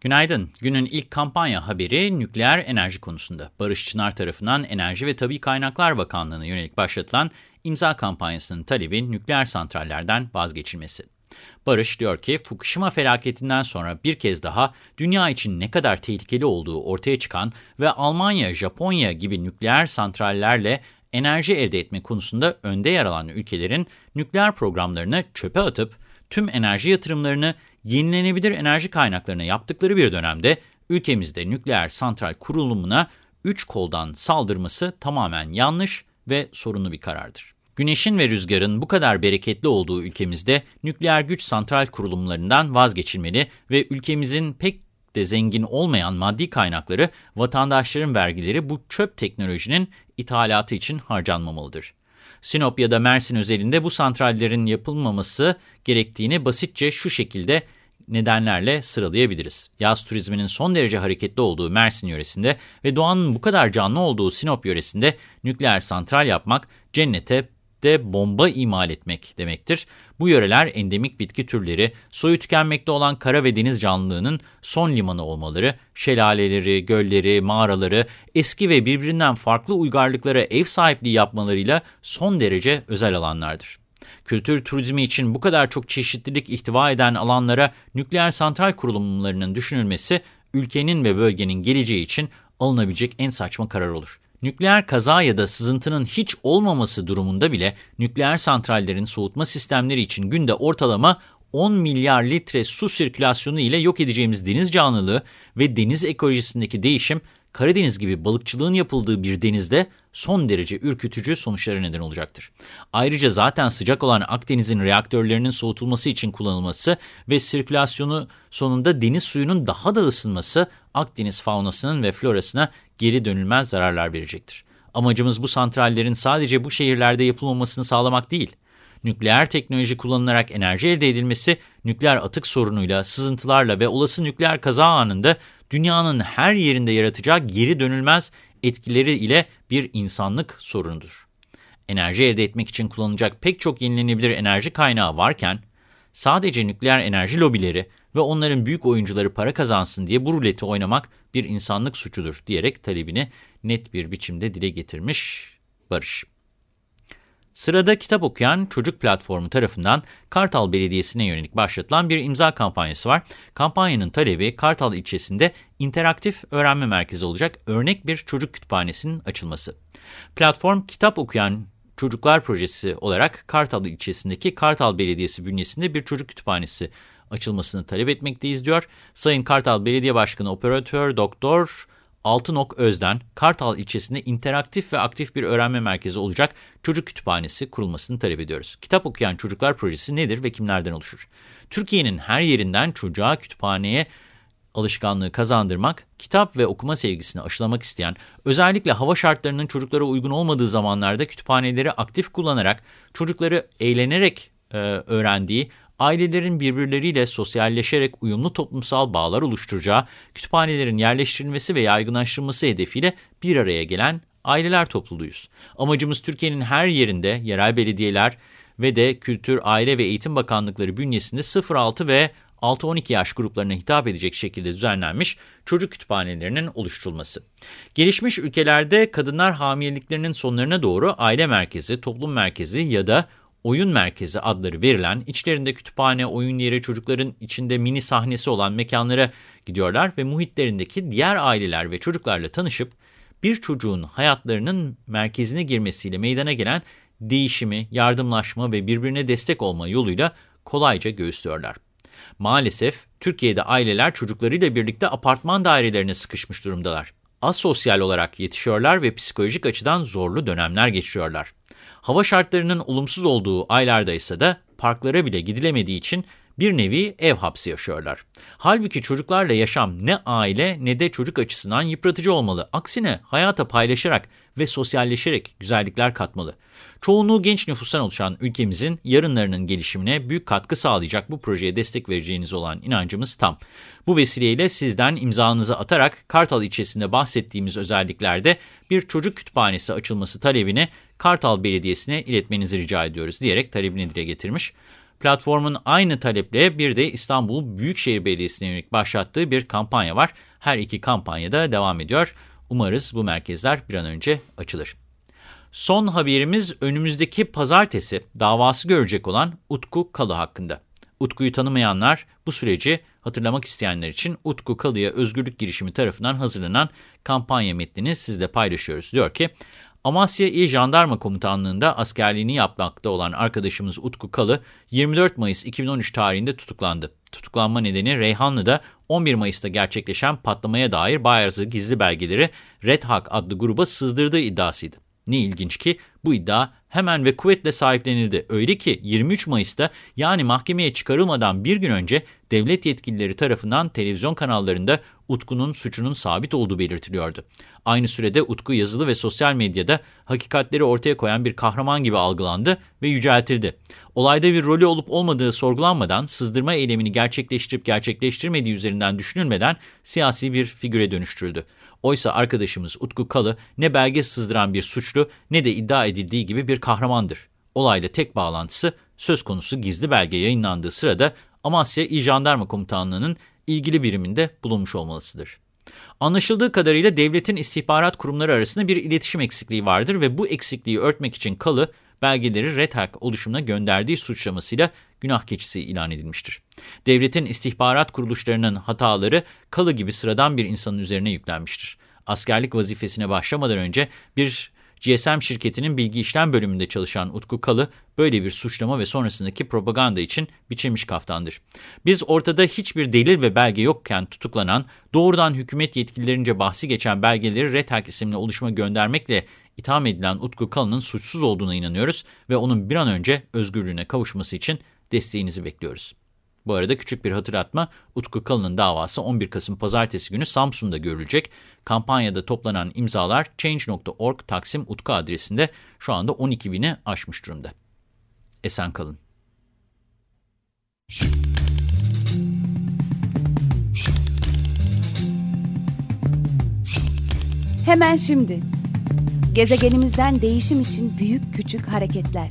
Günaydın. Günün ilk kampanya haberi nükleer enerji konusunda. Barış Çınar tarafından Enerji ve Tabi Kaynaklar Bakanlığı'na yönelik başlatılan imza kampanyasının talebi nükleer santrallerden vazgeçilmesi. Barış diyor ki Fukushima felaketinden sonra bir kez daha dünya için ne kadar tehlikeli olduğu ortaya çıkan ve Almanya, Japonya gibi nükleer santrallerle enerji elde etme konusunda önde yer alan ülkelerin nükleer programlarını çöpe atıp tüm enerji yatırımlarını yenilenebilir enerji kaynaklarına yaptıkları bir dönemde ülkemizde nükleer santral kurulumuna üç koldan saldırması tamamen yanlış ve sorunlu bir karardır. Güneşin ve rüzgarın bu kadar bereketli olduğu ülkemizde nükleer güç santral kurulumlarından vazgeçilmeli ve ülkemizin pek de zengin olmayan maddi kaynakları vatandaşların vergileri bu çöp teknolojinin ithalatı için harcanmamalıdır. Sinop ya da Mersin özelinde bu santrallerin yapılmaması gerektiğini basitçe şu şekilde nedenlerle sıralayabiliriz. Yaz turizminin son derece hareketli olduğu Mersin yöresinde ve doğanın bu kadar canlı olduğu Sinop yöresinde nükleer santral yapmak cennete de bomba imal etmek demektir. Bu yöreler endemik bitki türleri, soyu tükenmekte olan kara ve deniz canlılığının son limanı olmaları, şelaleleri, gölleri, mağaraları, eski ve birbirinden farklı uygarlıklara ev sahipliği yapmalarıyla son derece özel alanlardır. Kültür turizmi için bu kadar çok çeşitlilik ihtiva eden alanlara nükleer santral kurulumlarının düşünülmesi, ülkenin ve bölgenin geleceği için alınabilecek en saçma karar olur. Nükleer kaza ya da sızıntının hiç olmaması durumunda bile nükleer santrallerin soğutma sistemleri için günde ortalama 10 milyar litre su sirkülasyonu ile yok edeceğimiz deniz canlılığı ve deniz ekolojisindeki değişim Karadeniz gibi balıkçılığın yapıldığı bir denizde son derece ürkütücü sonuçlara neden olacaktır. Ayrıca zaten sıcak olan Akdeniz'in reaktörlerinin soğutulması için kullanılması ve sirkülasyonu sonunda deniz suyunun daha da ısınması Akdeniz faunasının ve florasına geri dönülmez zararlar verecektir. Amacımız bu santrallerin sadece bu şehirlerde yapılmamasını sağlamak değil, nükleer teknoloji kullanılarak enerji elde edilmesi, nükleer atık sorunuyla, sızıntılarla ve olası nükleer kaza anında dünyanın her yerinde yaratacağı geri dönülmez etkileri ile bir insanlık sorunudur. Enerji elde etmek için kullanılacak pek çok yenilenebilir enerji kaynağı varken, sadece nükleer enerji lobileri ve onların büyük oyuncuları para kazansın diye bu ruleti oynamak bir insanlık suçudur diyerek talebini net bir biçimde dile getirmiş Barış. Sırada kitap okuyan çocuk platformu tarafından Kartal Belediyesi'ne yönelik başlatılan bir imza kampanyası var. Kampanyanın talebi Kartal ilçesinde interaktif öğrenme merkezi olacak örnek bir çocuk kütüphanesinin açılması. Platform kitap okuyan çocuklar projesi olarak Kartal ilçesindeki Kartal Belediyesi bünyesinde bir çocuk kütüphanesi açılmasını talep etmekteyiz diyor. Sayın Kartal Belediye Başkanı Operatör Doktor Altınok Özden, Kartal ilçesinde interaktif ve aktif bir öğrenme merkezi olacak çocuk kütüphanesi kurulmasını talep ediyoruz. Kitap okuyan çocuklar projesi nedir ve kimlerden oluşur? Türkiye'nin her yerinden çocuğa kütüphaneye alışkanlığı kazandırmak, kitap ve okuma sevgisini aşılamak isteyen, özellikle hava şartlarının çocuklara uygun olmadığı zamanlarda kütüphaneleri aktif kullanarak çocukları eğlenerek e, öğrendiği, ailelerin birbirleriyle sosyalleşerek uyumlu toplumsal bağlar oluşturacağı, kütüphanelerin yerleştirilmesi ve yaygınlaştırılması hedefiyle bir araya gelen aileler topluluğuyuz. Amacımız Türkiye'nin her yerinde yerel belediyeler ve de Kültür, Aile ve Eğitim Bakanlıkları bünyesinde 0-6 ve 6-12 yaş gruplarına hitap edecek şekilde düzenlenmiş çocuk kütüphanelerinin oluşturulması. Gelişmiş ülkelerde kadınlar hamileliklerinin sonlarına doğru aile merkezi, toplum merkezi ya da oyun merkezi adları verilen, içlerinde kütüphane, oyun yeri, çocukların içinde mini sahnesi olan mekanlara gidiyorlar ve muhitlerindeki diğer aileler ve çocuklarla tanışıp bir çocuğun hayatlarının merkezine girmesiyle meydana gelen değişimi, yardımlaşma ve birbirine destek olma yoluyla kolayca göğüslüyorlar. Maalesef Türkiye'de aileler çocuklarıyla birlikte apartman dairelerine sıkışmış durumdalar. Asosyal olarak yetişiyorlar ve psikolojik açıdan zorlu dönemler geçiriyorlar. Hava şartlarının olumsuz olduğu aylarda ise de parklara bile gidilemediği için Bir nevi ev hapsi yaşıyorlar. Halbuki çocuklarla yaşam ne aile ne de çocuk açısından yıpratıcı olmalı. Aksine hayata paylaşarak ve sosyalleşerek güzellikler katmalı. Çoğunluğu genç nüfustan oluşan ülkemizin yarınlarının gelişimine büyük katkı sağlayacak bu projeye destek vereceğiniz olan inancımız tam. Bu vesileyle sizden imzanızı atarak Kartal ilçesinde bahsettiğimiz özelliklerde bir çocuk kütüphanesi açılması talebini Kartal Belediyesi'ne iletmenizi rica ediyoruz diyerek talebini dile getirmiş. Platformun aynı taleple bir de İstanbul Büyükşehir Belediyesi'ne yönelik başlattığı bir kampanya var. Her iki kampanyada devam ediyor. Umarız bu merkezler bir an önce açılır. Son haberimiz önümüzdeki pazartesi davası görecek olan Utku Kalı hakkında. Utku'yu tanımayanlar bu süreci hatırlamak isteyenler için Utku Kalı'ya özgürlük girişimi tarafından hazırlanan kampanya metnini sizle paylaşıyoruz. Diyor ki, Amasya İl Jandarma Komutanlığı'nda askerliğini yapmakta olan arkadaşımız Utku Kalı 24 Mayıs 2013 tarihinde tutuklandı. Tutuklanma nedeni Reyhanlı'da 11 Mayıs'ta gerçekleşen patlamaya dair bazı gizli belgeleri Red Hawk adlı gruba sızdırdığı iddiasıydı. Ne ilginç ki bu iddia hemen ve kuvvetle sahiplenildi. Öyle ki 23 Mayıs'ta yani mahkemeye çıkarılmadan bir gün önce devlet yetkilileri tarafından televizyon kanallarında Utku'nun suçunun sabit olduğu belirtiliyordu. Aynı sürede Utku yazılı ve sosyal medyada hakikatleri ortaya koyan bir kahraman gibi algılandı ve yüceltildi. Olayda bir rolü olup olmadığı sorgulanmadan sızdırma eylemini gerçekleştirip gerçekleştirmediği üzerinden düşünülmeden siyasi bir figüre dönüştürüldü. Oysa arkadaşımız Utku Kalı ne belge sızdıran bir suçlu ne de iddia edildiği gibi bir kahramandır. Olayla tek bağlantısı söz konusu gizli belge yayınlandığı sırada Amasya İl Jandarma Komutanlığı'nın ilgili biriminde bulunmuş olmalısıdır. Anlaşıldığı kadarıyla devletin istihbarat kurumları arasında bir iletişim eksikliği vardır ve bu eksikliği örtmek için Kalı, belgeleri Red Hack oluşumuna gönderdiği suçlamasıyla günah keçisi ilan edilmiştir. Devletin istihbarat kuruluşlarının hataları Kalı gibi sıradan bir insanın üzerine yüklenmiştir. Askerlik vazifesine başlamadan önce bir GSM şirketinin bilgi işlem bölümünde çalışan Utku Kalı böyle bir suçlama ve sonrasındaki propaganda için biçilmiş kaftandır. Biz ortada hiçbir delil ve belge yokken tutuklanan, doğrudan hükümet yetkililerince bahsi geçen belgeleri RETAK isimli oluşuma göndermekle itham edilen Utku Kalı'nın suçsuz olduğuna inanıyoruz ve onun bir an önce özgürlüğüne kavuşması için desteğinizi bekliyoruz. Bu arada küçük bir hatırlatma, Utku Kalın'ın davası 11 Kasım Pazartesi günü Samsun'da görülecek. Kampanyada toplanan imzalar change.org Taksim Utku adresinde şu anda 12 bini aşmış durumda. Esen kalın. Hemen şimdi. Gezegenimizden değişim için büyük küçük hareketler.